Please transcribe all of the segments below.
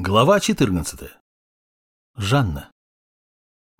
Глава 14. Жанна.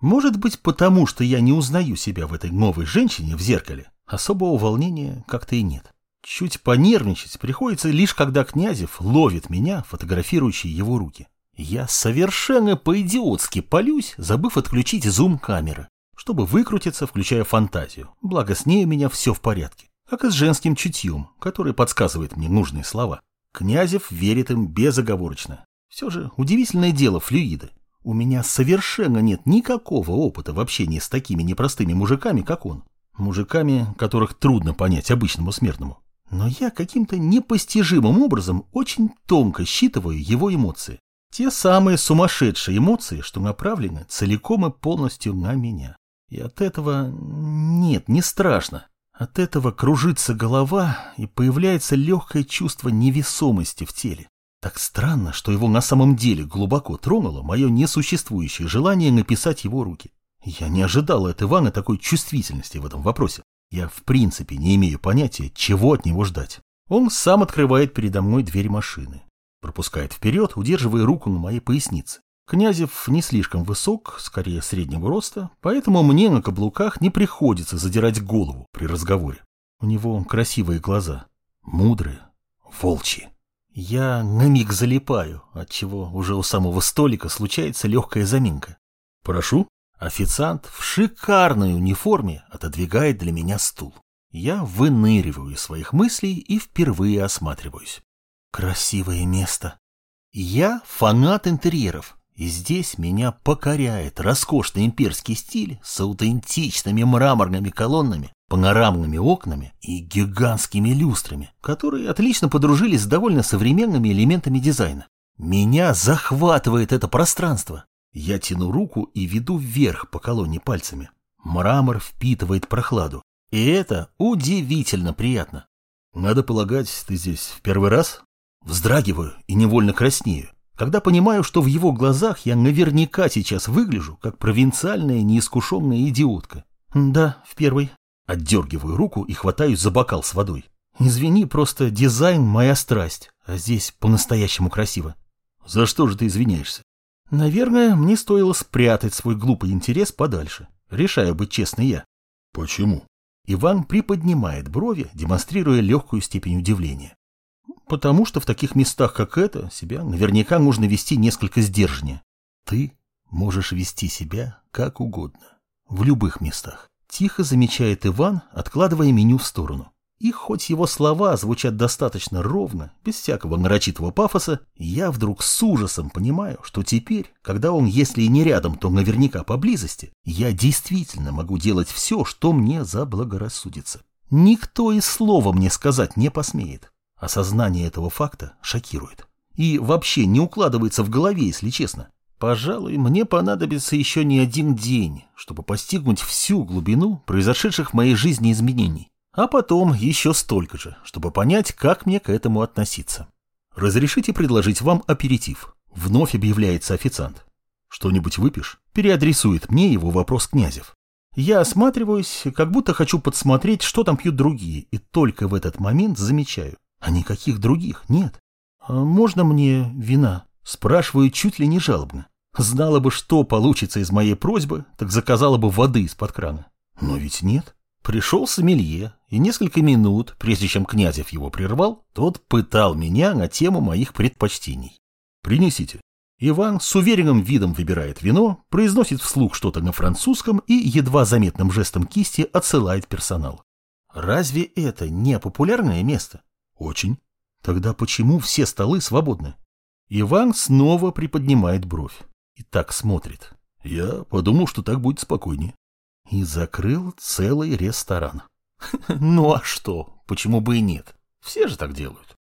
Может быть, потому что я не узнаю себя в этой новой женщине в зеркале, особого волнения как-то и нет. Чуть понервничать приходится лишь когда Князев ловит меня, фотографирующие его руки. Я совершенно по-идиотски полюсь, забыв отключить зум камеры, чтобы выкрутиться, включая фантазию. Благо с ней у меня все в порядке, как и с женским чутьем, который подсказывает мне нужные слова. Князев верит им безоговорочно, все же удивительное дело флюиды. У меня совершенно нет никакого опыта в общении с такими непростыми мужиками, как он. Мужиками, которых трудно понять обычному смертному. Но я каким-то непостижимым образом очень тонко считываю его эмоции. Те самые сумасшедшие эмоции, что направлены целиком и полностью на меня. И от этого... нет, не страшно. От этого кружится голова и появляется легкое чувство невесомости в теле. Так странно, что его на самом деле глубоко тронуло мое несуществующее желание написать его руки. Я не ожидал от Ивана такой чувствительности в этом вопросе. Я в принципе не имею понятия, чего от него ждать. Он сам открывает передо мной дверь машины. Пропускает вперед, удерживая руку на моей пояснице. Князев не слишком высок, скорее среднего роста, поэтому мне на каблуках не приходится задирать голову при разговоре. У него красивые глаза, мудрые, волчьи. Я на миг залипаю, отчего уже у самого столика случается легкая заминка. Прошу. Официант в шикарной униформе отодвигает для меня стул. Я выныриваю из своих мыслей и впервые осматриваюсь. Красивое место. Я фанат интерьеров, и здесь меня покоряет роскошный имперский стиль с аутентичными мраморными колоннами, панорамными окнами и гигантскими люстрами, которые отлично подружились с довольно современными элементами дизайна. Меня захватывает это пространство. Я тяну руку и веду вверх по колонне пальцами. Мрамор впитывает прохладу. И это удивительно приятно. Надо полагать, ты здесь в первый раз? Вздрагиваю и невольно краснею, когда понимаю, что в его глазах я наверняка сейчас выгляжу, как провинциальная неискушенная идиотка. Да, в первый. Отдергиваю руку и хватаюсь за бокал с водой. Извини, просто дизайн моя страсть, а здесь по-настоящему красиво. За что же ты извиняешься? Наверное, мне стоило спрятать свой глупый интерес подальше. Решаю быть честной я. Почему? Иван приподнимает брови, демонстрируя легкую степень удивления. Потому что в таких местах, как это, себя наверняка нужно вести несколько сдержаннее. Ты можешь вести себя как угодно. В любых местах. Тихо замечает Иван, откладывая меню в сторону. И хоть его слова звучат достаточно ровно, без всякого нарочитого пафоса, я вдруг с ужасом понимаю, что теперь, когда он, если и не рядом, то наверняка поблизости, я действительно могу делать все, что мне заблагорассудится. Никто и слова мне сказать не посмеет. Осознание этого факта шокирует. И вообще не укладывается в голове, если честно. Пожалуй, мне понадобится еще не один день, чтобы постигнуть всю глубину произошедших в моей жизни изменений. А потом еще столько же, чтобы понять, как мне к этому относиться. Разрешите предложить вам аперитив. Вновь объявляется официант. Что-нибудь выпьешь? Переадресует мне его вопрос Князев. Я осматриваюсь, как будто хочу подсмотреть, что там пьют другие, и только в этот момент замечаю. А никаких других нет. А можно мне вина? Спрашиваю чуть ли не жалобно. Знала бы, что получится из моей просьбы, так заказала бы воды из-под крана. Но ведь нет. Пришел сомелье, и несколько минут, прежде чем Князев его прервал, тот пытал меня на тему моих предпочтений. «Принесите». Иван с уверенным видом выбирает вино, произносит вслух что-то на французском и едва заметным жестом кисти отсылает персонал. Разве это не популярное место? Очень. Тогда почему все столы свободны? Иван снова приподнимает бровь и так смотрит. Я подумал, что так будет спокойнее. И закрыл целый ресторан. Ну а что? Почему бы и нет? Все же так делают.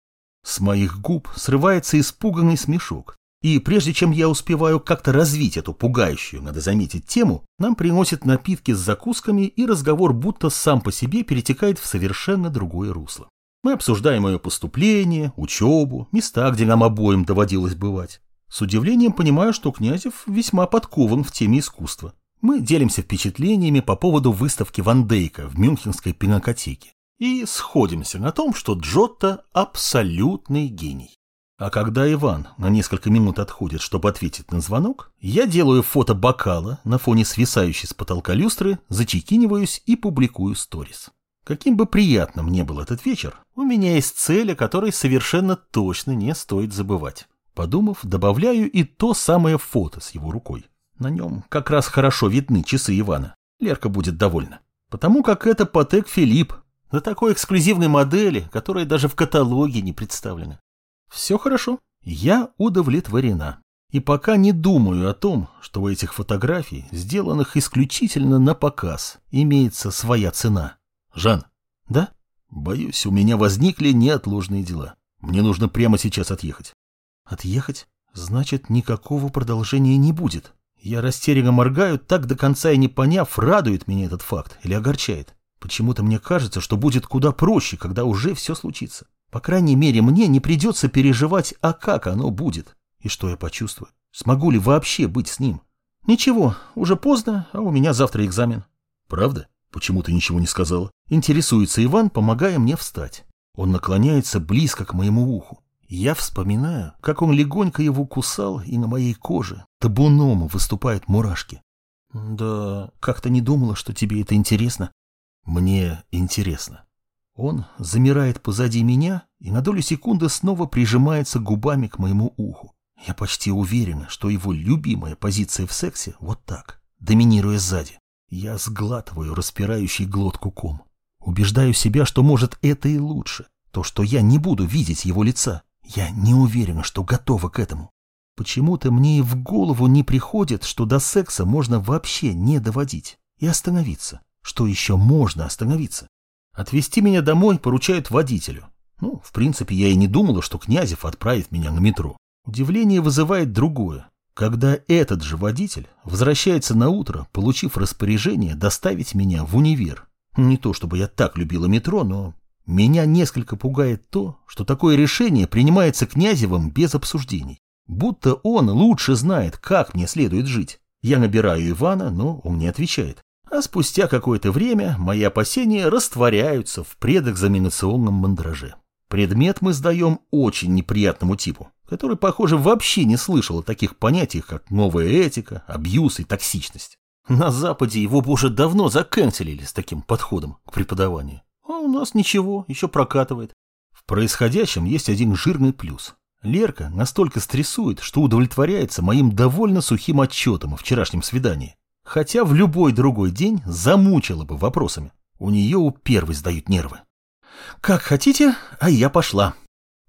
С моих губ срывается испуганный смешок. И прежде чем я успеваю как-то развить эту пугающую, надо заметить, тему, нам приносят напитки с закусками, и разговор будто сам по себе перетекает в совершенно другое русло. Мы обсуждаем мое поступление, учебу, места, где нам обоим доводилось бывать. С удивлением понимаю, что Князев весьма подкован в теме искусства. Мы делимся впечатлениями по поводу выставки Ван Дейка в Мюнхенской пинокотеке и сходимся на том, что Джотто – абсолютный гений. А когда Иван на несколько минут отходит, чтобы ответить на звонок, я делаю фото бокала на фоне свисающей с потолка люстры, зачекиниваюсь и публикую сторис. Каким бы приятным ни был этот вечер, у меня есть цель, о которой совершенно точно не стоит забывать. Подумав, добавляю и то самое фото с его рукой. На нем как раз хорошо видны часы Ивана. Лерка будет довольна. Потому как это Патек Филипп, на такой эксклюзивной модели, которая даже в каталоге не представлена. Все хорошо. Я удовлетворена. И пока не думаю о том, что у этих фотографий, сделанных исключительно на показ, имеется своя цена. Жан. Да? Боюсь, у меня возникли неотложные дела. Мне нужно прямо сейчас отъехать. Отъехать? Значит, никакого продолжения не будет. Я растерянно моргаю, так до конца и не поняв, радует меня этот факт или огорчает. Почему-то мне кажется, что будет куда проще, когда уже все случится. По крайней мере, мне не придется переживать, а как оно будет. И что я почувствую? Смогу ли вообще быть с ним? Ничего, уже поздно, а у меня завтра экзамен. Правда? Почему ты ничего не сказала? Интересуется Иван, помогая мне встать. Он наклоняется близко к моему уху. Я вспоминаю, как он легонько его кусал, и на моей коже табуном выступают мурашки. Да, как-то не думала, что тебе это интересно. Мне интересно. Он замирает позади меня и на долю секунды снова прижимается губами к моему уху. Я почти уверена, что его любимая позиция в сексе вот так, доминируя сзади. Я сглатываю распирающий глотку ком. Убеждаю себя, что может это и лучше. То, что я не буду видеть его лица. Я не уверена, что готова к этому. Почему-то мне и в голову не приходит, что до секса можно вообще не доводить и остановиться. Что еще можно остановиться? Отвезти меня домой поручают водителю. Ну, в принципе, я и не думала, что Князев отправит меня на метро. Удивление вызывает другое. Когда этот же водитель возвращается на утро, получив распоряжение доставить меня в универ. Не то чтобы я так любила метро, но меня несколько пугает то, что такое решение принимается Князевым без обсуждений. Будто он лучше знает, как мне следует жить. Я набираю Ивана, но он не отвечает. А спустя какое-то время мои опасения растворяются в предэкзаменационном мандраже. Предмет мы сдаем очень неприятному типу, который, похоже, вообще не слышал о таких понятиях, как новая этика, абьюз и токсичность. На Западе его бы уже давно заканцелили с таким подходом к преподаванию. А у нас ничего, еще прокатывает. В происходящем есть один жирный плюс. Лерка настолько стрессует, что удовлетворяется моим довольно сухим отчетом о вчерашнем свидании. Хотя в любой другой день замучила бы вопросами. У нее у первой сдают нервы. «Как хотите, а я пошла».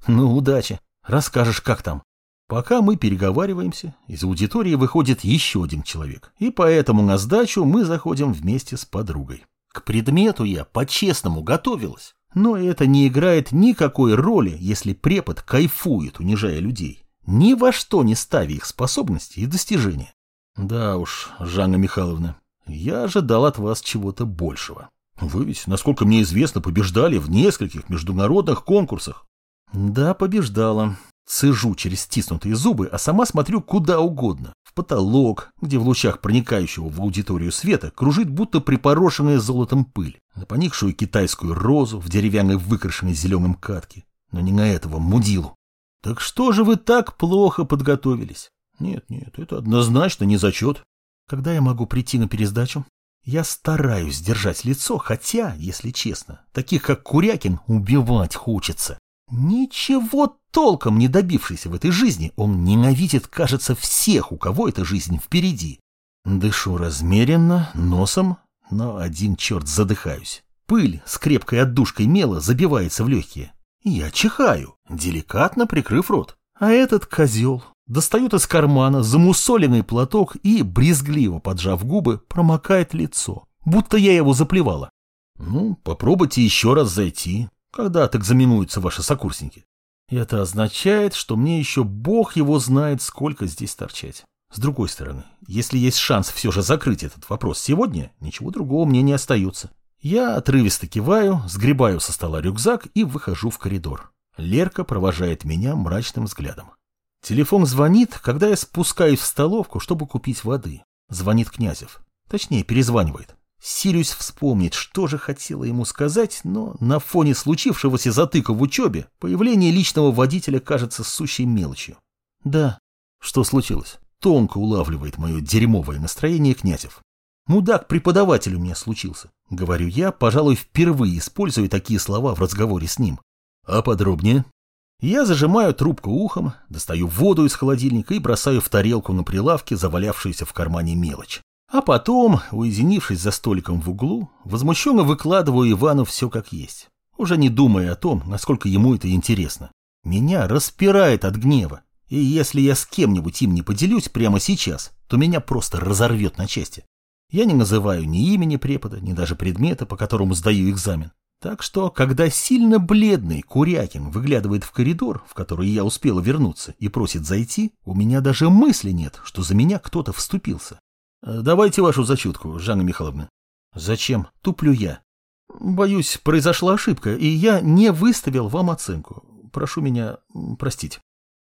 «Ну, удачи. Расскажешь, как там». Пока мы переговариваемся, из аудитории выходит еще один человек, и поэтому на сдачу мы заходим вместе с подругой. К предмету я по-честному готовилась. Но это не играет никакой роли, если препод кайфует, унижая людей, ни во что не ставя их способности и достижения. Да уж, Жанна Михайловна, я ожидал от вас чего-то большего. Вы ведь, насколько мне известно, побеждали в нескольких международных конкурсах. Да, побеждала. Цежу через стиснутые зубы, а сама смотрю куда угодно. В потолок, где в лучах проникающего в аудиторию света кружит будто припорошенная золотом пыль. На поникшую китайскую розу в деревянной выкрашенной зеленым катке. Но не на этого мудилу. Так что же вы так плохо подготовились? Нет, нет, это однозначно не зачет. Когда я могу прийти на пересдачу? Я стараюсь держать лицо, хотя, если честно, таких как Курякин убивать хочется. Ничего толком не добившийся в этой жизни, он ненавидит, кажется, всех, у кого эта жизнь впереди. Дышу размеренно, носом, но один черт задыхаюсь. Пыль с крепкой отдушкой мела забивается в легкие. Я чихаю, деликатно прикрыв рот. А этот козел достает из кармана замусоленный платок и, брезгливо поджав губы, промокает лицо, будто я его заплевала. Ну, попробуйте еще раз зайти, когда отэкзаменуются ваши сокурсники. Это означает, что мне еще бог его знает, сколько здесь торчать. С другой стороны, если есть шанс все же закрыть этот вопрос сегодня, ничего другого мне не остается. Я отрывисто киваю, сгребаю со стола рюкзак и выхожу в коридор. Лерка провожает меня мрачным взглядом. Телефон звонит, когда я спускаюсь в столовку, чтобы купить воды. Звонит Князев. Точнее, перезванивает. Силюсь вспомнить, что же хотела ему сказать, но на фоне случившегося затыка в учебе появление личного водителя кажется сущей мелочью. Да, что случилось? Тонко улавливает мое дерьмовое настроение Князев. Мудак-преподаватель у меня случился. Говорю я, пожалуй, впервые использую такие слова в разговоре с ним. А подробнее? Я зажимаю трубку ухом, достаю воду из холодильника и бросаю в тарелку на прилавке завалявшуюся в кармане мелочь. А потом, уединившись за столиком в углу, возмущенно выкладываю Ивану все как есть, уже не думая о том, насколько ему это интересно. Меня распирает от гнева, и если я с кем-нибудь им не поделюсь прямо сейчас, то меня просто разорвет на части. Я не называю ни имени препода, ни даже предмета, по которому сдаю экзамен. Так что, когда сильно бледный Курякин выглядывает в коридор, в который я успела вернуться, и просит зайти, у меня даже мысли нет, что за меня кто-то вступился. Э, давайте вашу зачетку, Жанна Михайловна. Зачем? Туплю я. Боюсь, произошла ошибка, и я не выставил вам оценку. Прошу меня простить.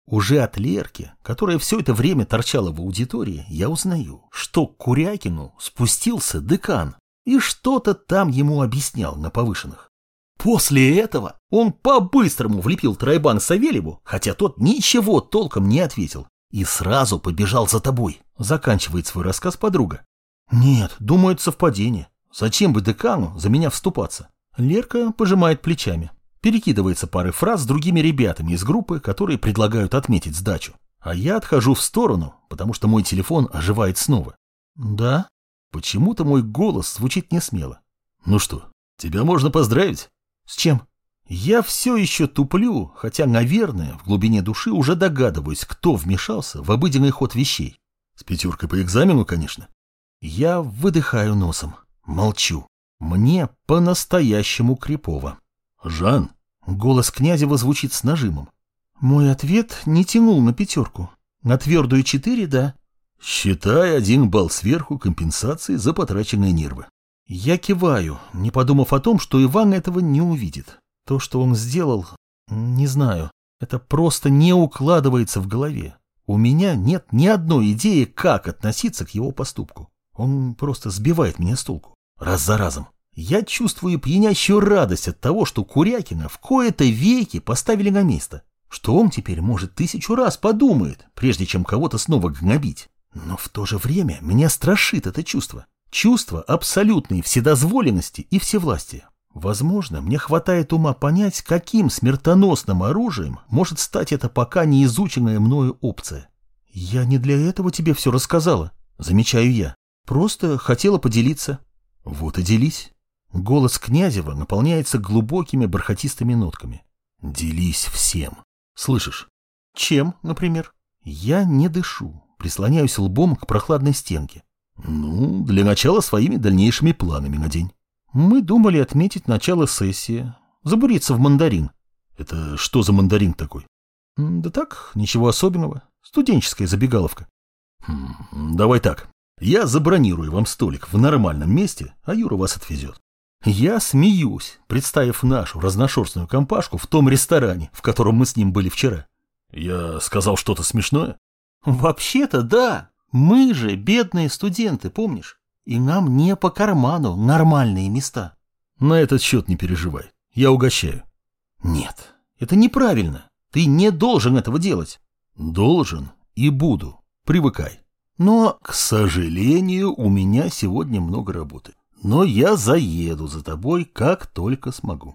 Уже от Лерки, которая все это время торчала в аудитории, я узнаю, что к Курякину спустился декан и что-то там ему объяснял на повышенных. После этого он по-быстрому влепил тройбан Савельеву, хотя тот ничего толком не ответил, и сразу побежал за тобой. Заканчивает свой рассказ подруга. Нет, думаю, это совпадение. Зачем бы декану за меня вступаться? Лерка пожимает плечами. Перекидывается парой фраз с другими ребятами из группы, которые предлагают отметить сдачу. А я отхожу в сторону, потому что мой телефон оживает снова. Да? Почему-то мой голос звучит не смело. Ну что, тебя можно поздравить? С чем? Я все еще туплю, хотя, наверное, в глубине души уже догадываюсь, кто вмешался в обыденный ход вещей. С пятеркой по экзамену, конечно. Я выдыхаю носом, молчу. Мне по-настоящему крипово. Жан. Голос Князева звучит с нажимом. Мой ответ не тянул на пятерку. На твердую четыре, да. Считай один балл сверху компенсации за потраченные нервы. Я киваю, не подумав о том, что Иван этого не увидит. То, что он сделал, не знаю. Это просто не укладывается в голове. У меня нет ни одной идеи, как относиться к его поступку. Он просто сбивает меня с толку. Раз за разом. Я чувствую пьянящую радость от того, что Курякина в кои-то веки поставили на место. Что он теперь, может, тысячу раз подумает, прежде чем кого-то снова гнобить. Но в то же время меня страшит это чувство. Чувство абсолютной вседозволенности и всевластия. Возможно, мне хватает ума понять, каким смертоносным оружием может стать эта пока не изученная мною опция. Я не для этого тебе все рассказала, замечаю я. Просто хотела поделиться. Вот и делись. Голос Князева наполняется глубокими бархатистыми нотками. Делись всем. Слышишь? Чем, например? Я не дышу, прислоняюсь лбом к прохладной стенке. Ну, для начала своими дальнейшими планами на день. Мы думали отметить начало сессии, забуриться в мандарин. Это что за мандарин такой? Да так, ничего особенного. Студенческая забегаловка. Хм, давай так. Я забронирую вам столик в нормальном месте, а Юра вас отвезет. Я смеюсь, представив нашу разношерстную компашку в том ресторане, в котором мы с ним были вчера. Я сказал что-то смешное? Вообще-то да. Мы же бедные студенты, помнишь? И нам не по карману нормальные места. На этот счет не переживай. Я угощаю. Нет, это неправильно. Ты не должен этого делать. Должен и буду. Привыкай. Но, к сожалению, у меня сегодня много работы. Но я заеду за тобой, как только смогу.